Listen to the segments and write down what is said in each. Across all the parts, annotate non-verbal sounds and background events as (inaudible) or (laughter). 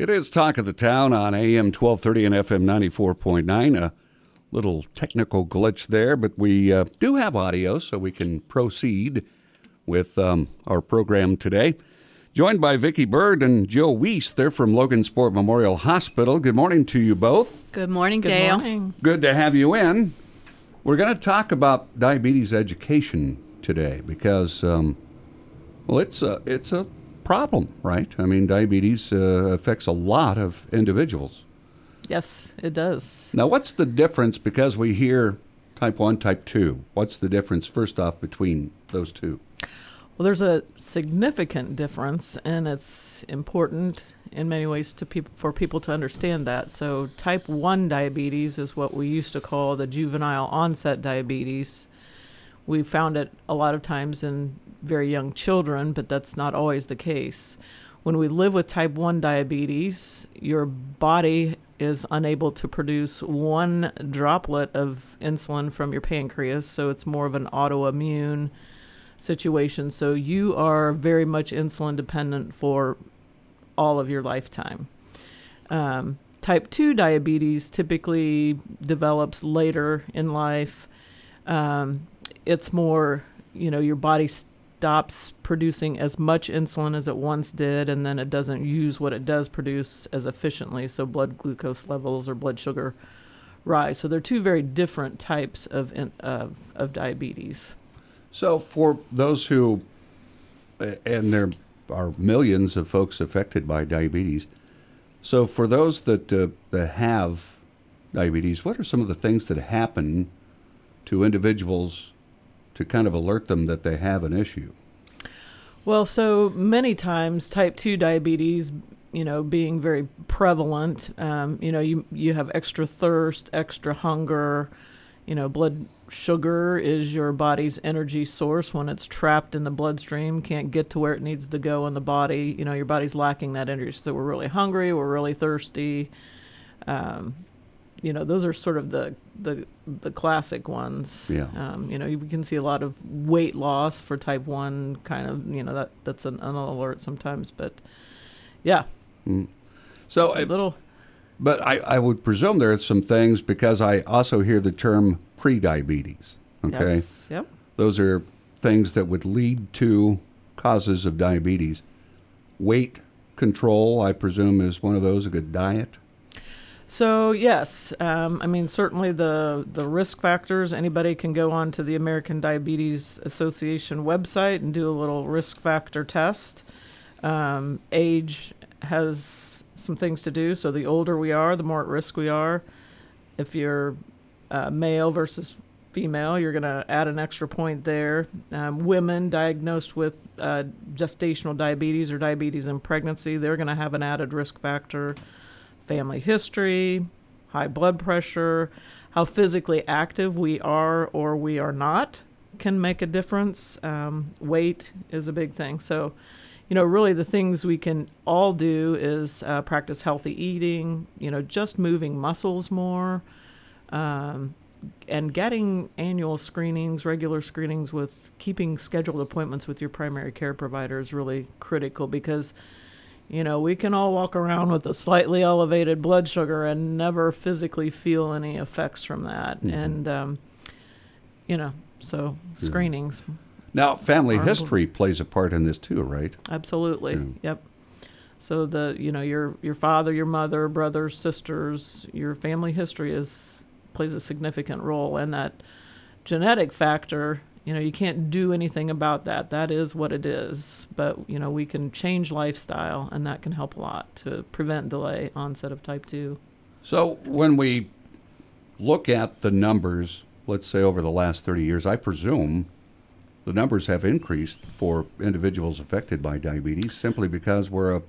It is Talk of the Town on AM 1230 and FM 94.9. A little technical glitch there, but we uh, do have audio, so we can proceed with um, our program today. Joined by Vicki Bird and Joe Weiss. They're from Logansport Memorial Hospital. Good morning to you both. Good morning, Good Dale. morning. Good to have you in. We're going to talk about diabetes education today because, um, well, it's a, it's a problem, right? I mean, diabetes uh, affects a lot of individuals. Yes, it does. Now, what's the difference because we hear type 1, type 2? What's the difference, first off, between those two? Well, there's a significant difference, and it's important in many ways to peop- for people to understand that. So, type 1 diabetes is what we used to call the juvenile onset diabetes. We found it a lot of times in very young children, but that's not always the case. When we live with type 1 diabetes, your body is unable to produce one droplet of insulin from your pancreas, so it's more of an autoimmune situation. So you are very much insulin dependent for all of your lifetime. Um, type 2 diabetes typically develops later in life. Um, it's more, you know, your body stops producing as much insulin as it once did, and then it doesn't use what it does produce as efficiently. So blood glucose levels or blood sugar rise. So they're two very different types of, in, of, of diabetes. So, for those who, and there are millions of folks affected by diabetes, so for those that, uh, that have diabetes, what are some of the things that happen to individuals to kind of alert them that they have an issue? Well, so many times type 2 diabetes, you know, being very prevalent, um, you know, you, you have extra thirst, extra hunger, you know, blood sugar is your body's energy source when it's trapped in the bloodstream, can't get to where it needs to go in the body. You know, your body's lacking that energy. So we're really hungry, we're really thirsty. Um, you know, those are sort of the the the classic ones. Yeah. Um, you know, you can see a lot of weight loss for type one, kind of. You know, that that's an, an alert sometimes, but yeah, So, a uh, little. but I, I would presume there are some things because I also hear the term prediabetes. Okay. Yes. Yep. Those are things that would lead to causes of diabetes. Weight control, I presume, is one of those. A good diet. So yes, um, I mean certainly the the risk factors. Anybody can go on to the American Diabetes Association website and do a little risk factor test. Um, age has some things to do. So the older we are, the more at risk we are. If you're uh, male versus female, you're going to add an extra point there. Um, women diagnosed with uh, gestational diabetes or diabetes in pregnancy, they're going to have an added risk factor family history, high blood pressure, how physically active we are or we are not can make a difference. Um, weight is a big thing. So, you know, really the things we can all do is uh, practice healthy eating, you know, just moving muscles more. Um, and getting annual screenings, regular screenings with keeping scheduled appointments with your primary care provider is really critical because you know, we can all walk around with a slightly elevated blood sugar and never physically feel any effects from that. Mhm. And, um, you know, so screenings, Now, family history plays a part in this too, right? absolutely. Yeah. Yep. So the, you know, your your father, your mother, brothers, sisters, your family history is plays a significant role, and that genetic factor. You know, you can't do anything about that. That is what it is. But you know, we can change lifestyle, and that can help a lot to prevent delay onset of type two. So when we look at the numbers, let's say over the last 30 years, I presume the numbers have increased for individuals affected by diabetes simply because we're a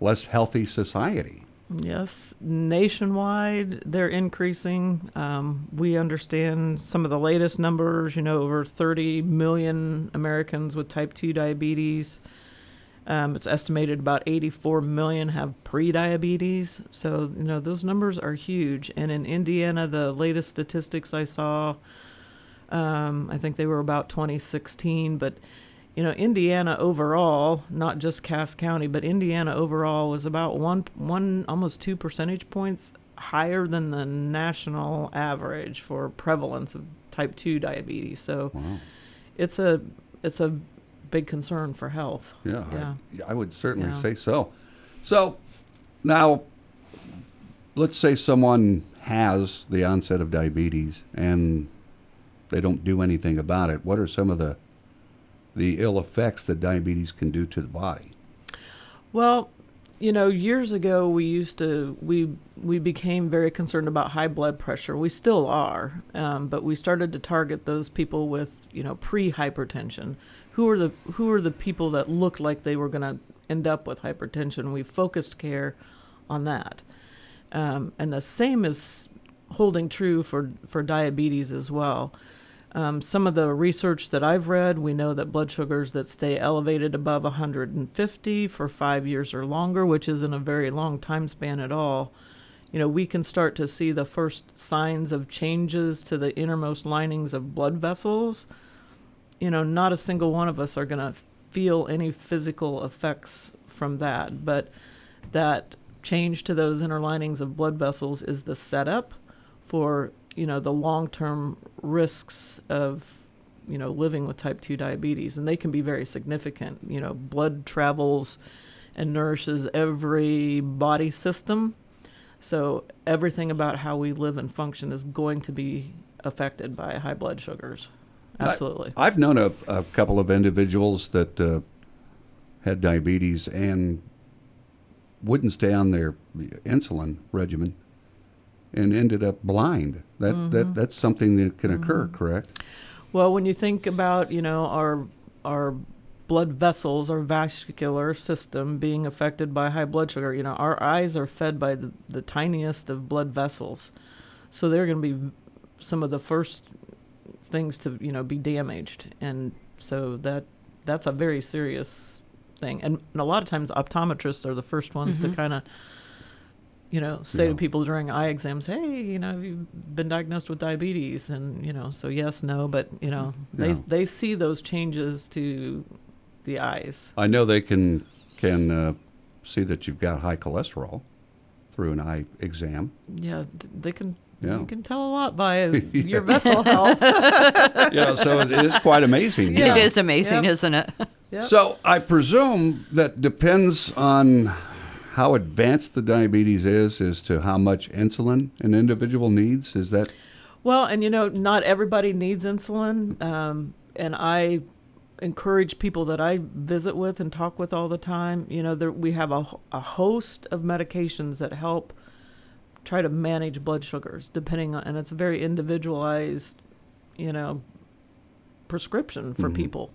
less healthy society. Yes, nationwide they're increasing. Um, we understand some of the latest numbers. You know, over 30 million Americans with type 2 diabetes. Um, it's estimated about 84 million have prediabetes. So, you know, those numbers are huge. And in Indiana, the latest statistics I saw, um, I think they were about 2016, but you know, Indiana overall, not just Cass County, but Indiana overall was about one, one, almost two percentage points higher than the national average for prevalence of type two diabetes. So Wow. it's a, it's a big concern for health. Yeah, Yeah. I, I would certainly Yeah. say so. So now, let's say someone has the onset of diabetes and they don't do anything about it. What are some of the the ill effects that diabetes can do to the body? Well, you know, years ago we used to we we became very concerned about high blood pressure. We still are, um, but we started to target those people with you know pre-hypertension. Who are the who are the people that looked like they were going to end up with hypertension? We focused care on that, um, and the same is holding true for for diabetes as well. Um, some of the research that I've read, we know that blood sugars that stay elevated above 150 for five years or longer, which isn't a very long time span at all, you know, we can start to see the first signs of changes to the innermost linings of blood vessels. You know, not a single one of us are going to feel any physical effects from that, but that change to those inner linings of blood vessels is the setup for you know the long-term risks of you know living with type 2 diabetes and they can be very significant. You know blood travels and nourishes every body system. So everything about how we live and function is going to be affected by high blood sugars. Absolutely. I, have known a, a couple of individuals that uh, had diabetes and wouldn't stay on their insulin regimen and ended up blind. That Mm-hmm. that that's something that can occur, correct? Well, when you think about you know our our blood vessels, our vascular system being affected by high blood sugar, you know our eyes are fed by the, the tiniest of blood vessels, so they're going to be some of the first things to you know be damaged, and so that that's a very serious thing. And, and a lot of times optometrists are the first ones to kind of you know, say Yeah. to people during eye exams, "Hey, you know, have you been diagnosed with diabetes?" And you know, so yes, no, but you know, they Yeah. they see those changes to the eyes. I know they can can uh, see that you've got high cholesterol through an eye exam. Yeah, they can. Yeah. You can tell a lot by (laughs) your vessel (laughs) health. you know, so it is quite amazing. Yeah. It is amazing, Yep. isn't it? Yep. So I presume that depends on how advanced the diabetes is as to how much insulin an individual needs. Is that Well, and you know, not everybody needs insulin. Um, and I encourage people that I visit with and talk with all the time. You know, there, we have a, a host of medications that help try to manage blood sugars, depending on, and it's a very individualized, you know, prescription for Mhm. people.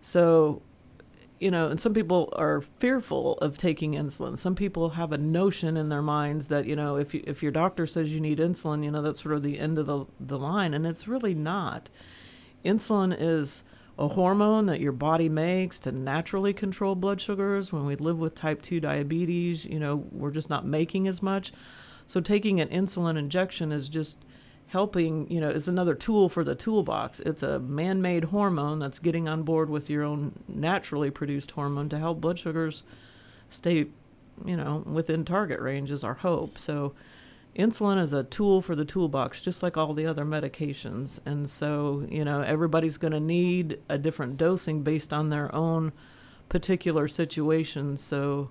So, you know, and some people are fearful of taking insulin. Some people have a notion in their minds that you know, if you, if your doctor says you need insulin, you know, that's sort of the end of the the line, and it's really not. Insulin is a hormone that your body makes to naturally control blood sugars. When we live with type 2 diabetes, you know, we're just not making as much. So taking an insulin injection is just helping, you know, is another tool for the toolbox. It's a man-made hormone that's getting on board with your own naturally produced hormone to help blood sugars stay, you know, within target range is our hope. So insulin is a tool for the toolbox just like all the other medications. And so, you know, everybody's going to need a different dosing based on their own particular situation. So,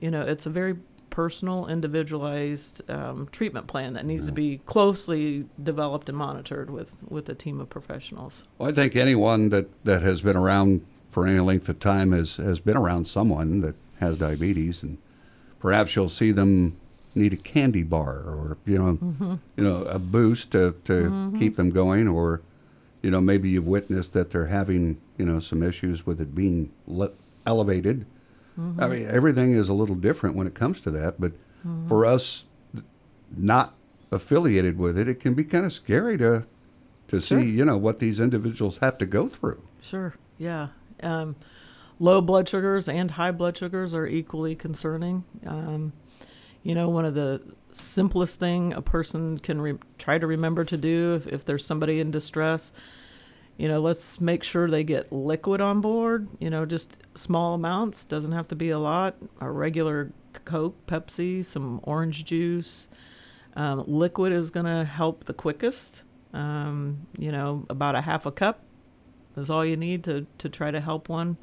you know, it's a very personal, individualized um, treatment plan that needs to mm. be closely developed and monitored with, with a team of professionals. Well, I think anyone that, that has been around for any length of time has, has been around someone that has diabetes, and perhaps you'll see them need a candy bar or you know mm-hmm. you know a boost to, to mm-hmm. keep them going, or you know maybe you've witnessed that they're having you know some issues with it being le- elevated. I mean everything is a little different when it comes to that, but for us not affiliated with it, it can be kind of scary to to Sure. see you know what these individuals have to go through. Sure. Yeah. Um, low blood sugars and high blood sugars are equally concerning. Um, you know, one of the simplest thing a person can re- try to remember to do if, if there's somebody in distress, you know, let's make sure they get liquid on board, you know, just small amounts, doesn't have to be a lot. A regular Coke, Pepsi, some orange juice. Um, liquid is going to help the quickest. Um, you know, about a half a cup is all you need to, to try to help one.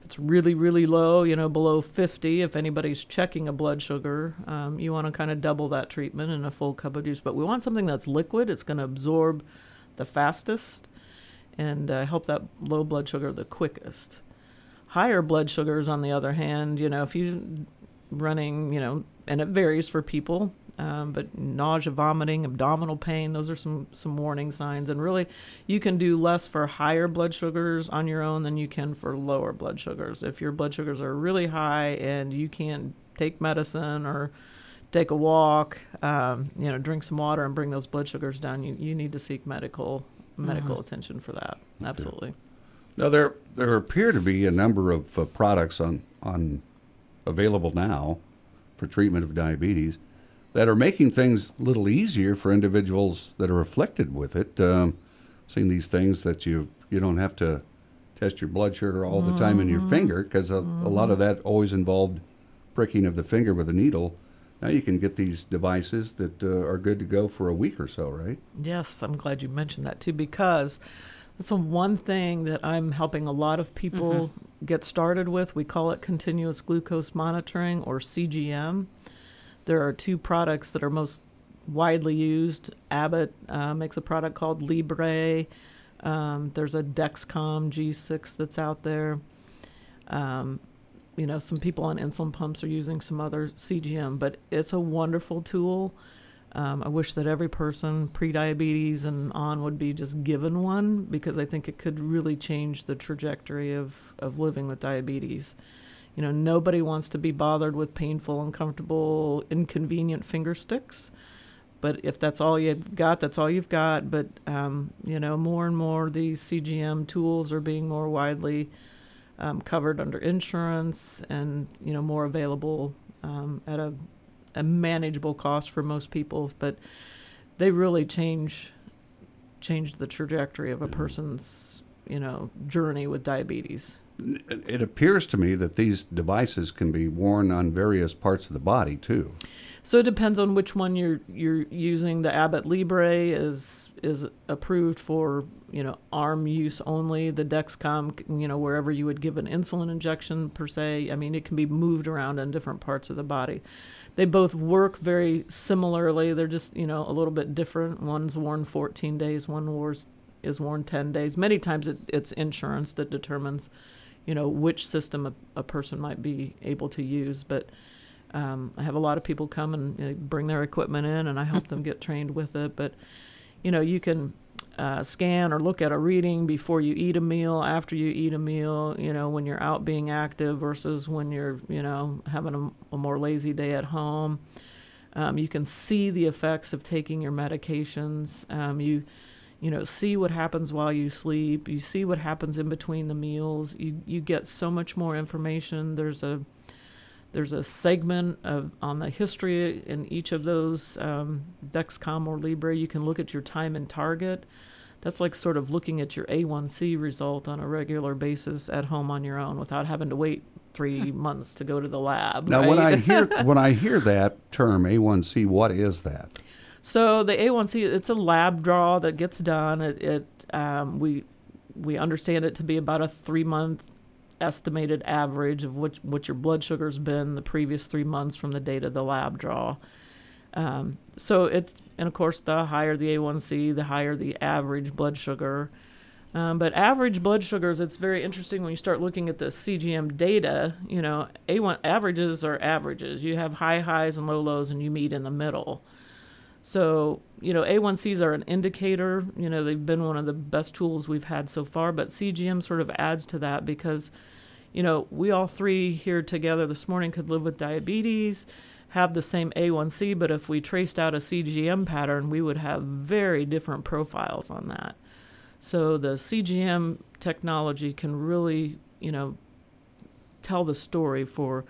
If it's really, really low, you know, below 50, if anybody's checking a blood sugar, um, you want to kind of double that treatment in a full cup of juice. But we want something that's liquid, it's going to absorb the fastest and uh, help that low blood sugar the quickest. Higher blood sugars, on the other hand, you know, if you're running, you know, and it varies for people, um, but nausea, vomiting, abdominal pain, those are some, some warning signs. And really, you can do less for higher blood sugars on your own than you can for lower blood sugars. If your blood sugars are really high and you can't take medicine or take a walk, um, you know, drink some water and bring those blood sugars down, you, you need to seek medical medical mm-hmm. attention for that. Absolutely. Now there there appear to be a number of uh, products on on available now for treatment of diabetes that are making things a little easier for individuals that are afflicted with it. Um, seeing these things that you you don't have to test your blood sugar all the time in your mm-hmm. finger because a, mm-hmm. a, lot of that always involved pricking of the finger with a needle. Now you can get these devices that uh, are good to go for a week or so, right? Yes, I'm glad you mentioned that too because that's one thing that I'm helping a lot of people mm-hmm. get started with. We call it continuous glucose monitoring or CGM. There are two products that are most widely used. Abbott uh, makes a product called Libre. Um, there's a Dexcom G6 that's out there. Um, you know, some people on insulin pumps are using some other CGM, but it's a wonderful tool. Um, I wish that every person pre-diabetes and on would be just given one because I think it could really change the trajectory of, of living with diabetes. You know, nobody wants to be bothered with painful, uncomfortable, inconvenient finger sticks. But if that's all you've got, that's all you've got. But um, you know, more and more these CGM tools are being more widely um, covered under insurance and you know more available um, at a, a manageable cost for most people. But they really change change the trajectory of a person's you know journey with diabetes. It appears to me that these devices can be worn on various parts of the body too. So it depends on which one you're you're using. The Abbott Libre is is approved for you know arm use only. The Dexcom, you know, wherever you would give an insulin injection per se. I mean, it can be moved around in different parts of the body. They both work very similarly. They're just you know a little bit different. One's worn 14 days. One was is worn 10 days. Many times it, it's insurance that determines, you know, which system a, a person might be able to use, but um, I have a lot of people come and you know, bring their equipment in, and I help them get trained with it. But you know, you can uh, scan or look at a reading before you eat a meal, after you eat a meal. You know, when you're out being active versus when you're you know having a, a more lazy day at home. Um, you can see the effects of taking your medications. Um, you you know see what happens while you sleep you see what happens in between the meals you you get so much more information there's a there's a segment of, on the history in each of those um, Dexcom or Libre. You can look at your time and target. That's like sort of looking at your A1C result on a regular basis at home on your own without having to wait three months to go to the lab. Now, right? when I hear (laughs) when I hear that term A1C, what is that? So the A1C, it's a lab draw that gets done. It, it um, we we understand it to be about a three month estimated average of what, what your blood sugar's been the previous three months from the date of the lab draw. Um, so it's, and of course, the higher the A1C, the higher the average blood sugar. Um, but average blood sugars, it's very interesting when you start looking at the CGM data. You know, A1 averages are averages. You have high highs and low lows, and you meet in the middle. So, you know, A1Cs are an indicator. You know, they've been one of the best tools we've had so far, but CGM sort of adds to that because, you know, we all three here together this morning could live with diabetes, have the same A1C, but if we traced out a CGM pattern, we would have very different profiles on that. So the CGM technology can really, you know, tell the story for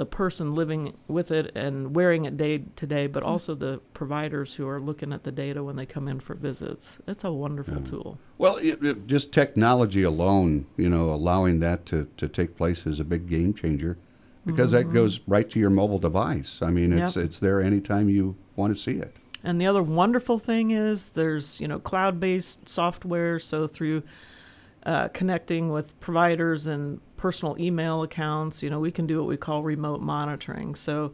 the person living with it and wearing it day to day, but mm. also the providers who are looking at the data when they come in for visits. It's a wonderful mm. tool. Well, it, it- just technology alone, you know, allowing that to, to take place is a big game changer because that mm-hmm. goes right to your mobile device. I mean, it's Yep. it's there anytime you want to see it. And the other wonderful thing is there's you know cloud-based software. So through uh, connecting with providers and personal email accounts, you know we can do what we call remote monitoring. So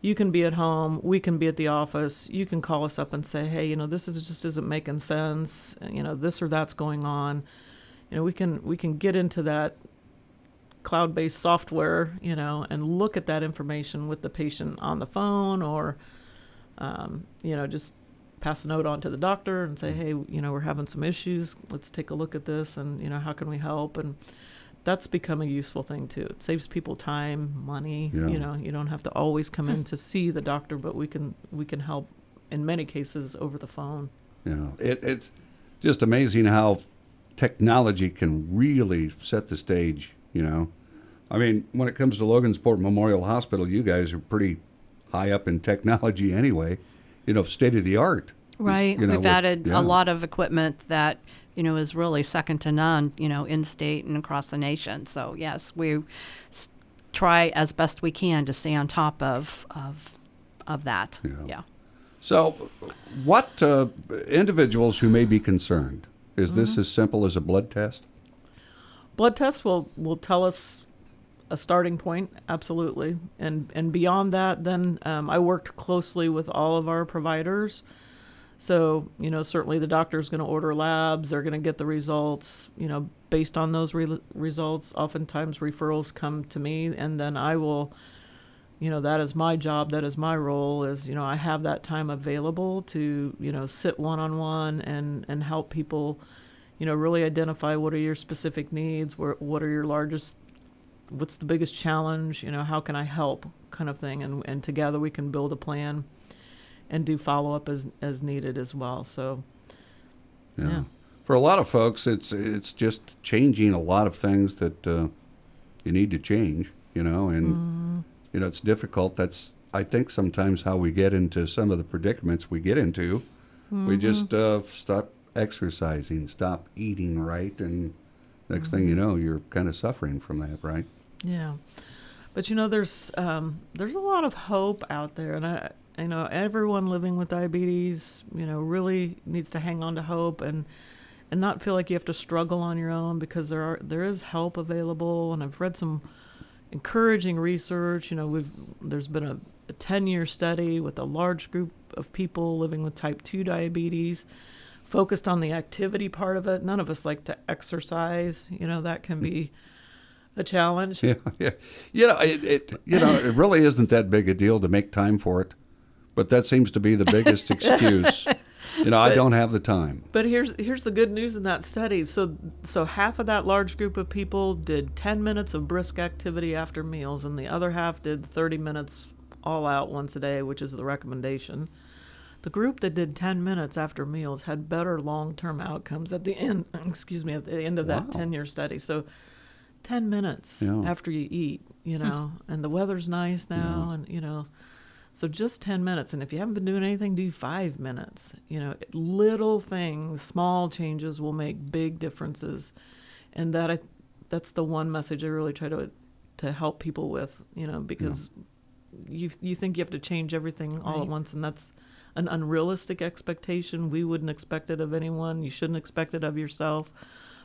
you can be at home, we can be at the office. You can call us up and say, hey, you know this is just isn't making sense. You know this or that's going on. You know we can we can get into that cloud-based software, you know, and look at that information with the patient on the phone or um, you know, just pass a note on to the doctor and say, hey, you know, we're having some issues. Let's take a look at this and, you know, how can we help? And that's become a useful thing too. It saves people time, money. Yeah. You know, you don't have to always come hmm. in to see the doctor, but we can we can help in many cases over the phone. Yeah, it, it's just amazing how technology can really set the stage. You know, I mean, when it comes to Logansport Memorial Hospital, you guys are pretty high up in technology (laughs) anyway. You know, state of the art. Right. You know, We've with- added yeah. a lot of equipment that, you know, is really second to none, you know, in state and across the nation. So, yes, we s- try as best we can to stay on top of of of that. Yeah. yeah. So, what uh, individuals who may be concerned? Is Mm-hmm. this as simple as a blood test? Blood tests will will tell us a starting point, absolutely, and and beyond that, then um, I worked closely with all of our providers. So you know, certainly the doctor's going to order labs. They're going to get the results. You know, based on those re- results, oftentimes referrals come to me, and then I will. You know, that is my job. That is my role. Is you know, I have that time available to you know sit one on one and and help people you know, really identify what are your specific needs, where, what are your largest, what's the biggest challenge, you know, how can I help kind of thing. And, and together we can build a plan and do follow up as, as needed as well. So, Yeah. Yeah. For a lot of folks, it's it's just changing a lot of things that uh, you need to change. You know, and Mm-hmm. you know it's difficult. That's I think sometimes how we get into some of the predicaments we get into. Mm-hmm. We just uh, stop exercising, stop eating right, and next thing Mm-hmm. you know, you're kind of suffering from that, right? yeah. But, you know, there's, um, there's a lot of hope out there. And I, you know, everyone living with diabetes, you know, really needs to hang on to hope and, and not feel like you have to struggle on your own because there are, there is help available. And I've read some, encouraging research. You know, we've there's been a, a 10 year study with a large group of people living with type 2 diabetes focused on the activity part of it. None of us like to exercise. You know, that can be a challenge. (laughs) Yeah, yeah. You know, it, it you know it really isn't that big a deal to make time for it, but that seems to be the biggest (laughs) excuse. You know, I don't have the time. But here's here's the good news in that study. So so half of that large group of people did 10 minutes of brisk activity after meals and the other half did 30 minutes all out once a day, which is the recommendation. The group that did 10 minutes after meals had better long-term outcomes at the end, (laughs) excuse me, at the end of that 10-year study. So 10 minutes Yeah. after you eat, you know, and the weather's nice now and you know, so just 10 minutes. And if you haven't been doing anything, do five minutes. You know, little things, small changes will make big differences. And that I, that's the one message I really try to, to help people with, you know, because you, you think you have to change everything all at once. And that's an unrealistic expectation. We wouldn't expect it of anyone. You shouldn't expect it of yourself.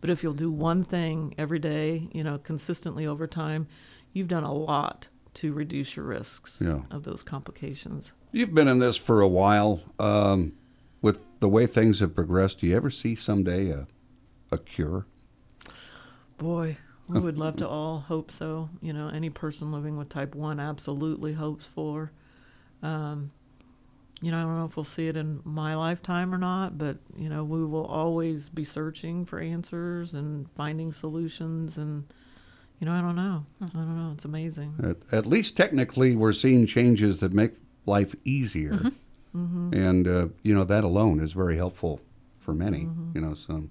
But if you'll do one thing every day, you know, consistently over time, you've done a lot to reduce your risks Yeah. of those complications. You've been in this for a while. Um, with the way things have progressed, do you ever see someday a, a cure? Boy, we would love to all hope so. You know, any person living with type 1 absolutely hopes for. Um, you know, I don't know if we'll see it in my lifetime or not, but, you know, we will always be searching for answers and finding solutions. And, you know, I don't know. I don't know. It's amazing. At, at least technically, we're seeing changes that make life easier, Mm-hmm. and uh, you know that alone is very helpful for many. Mm-hmm. You know, so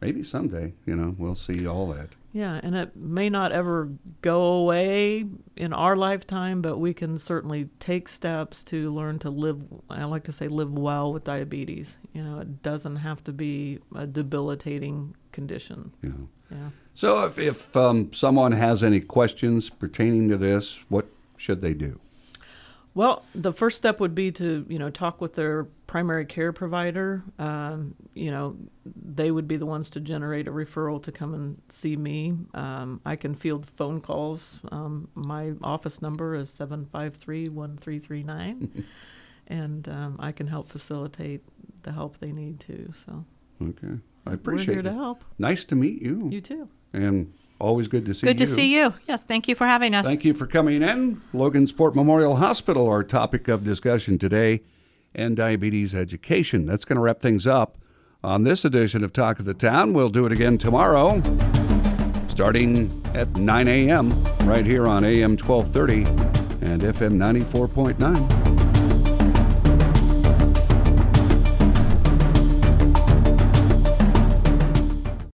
maybe someday, you know, we'll see all that. Yeah, and it may not ever go away in our lifetime, but we can certainly take steps to learn to live. I like to say live well with diabetes. You know, it doesn't have to be a debilitating condition. Yeah. Yeah. So if, if um, someone has any questions pertaining to this, what should they do? Well, the first step would be to you know talk with their primary care provider. Um, you know, they would be the ones to generate a referral to come and see me. Um, I can field phone calls. Um, my office number is seven five three one three three nine, (laughs) and um, I can help facilitate the help they need too. So Okay. I we're appreciate here to it. help. Nice to meet you. You too. And always good to see Good you. Good to see you. Yes, thank you for having us. Thank you for coming in. Logansport Memorial Hospital, our topic of discussion today, and diabetes education. That's going to wrap things up on this edition of Talk of the Town. We'll do it again tomorrow, starting at 9 a.m. right here on AM 1230 and FM 94.9.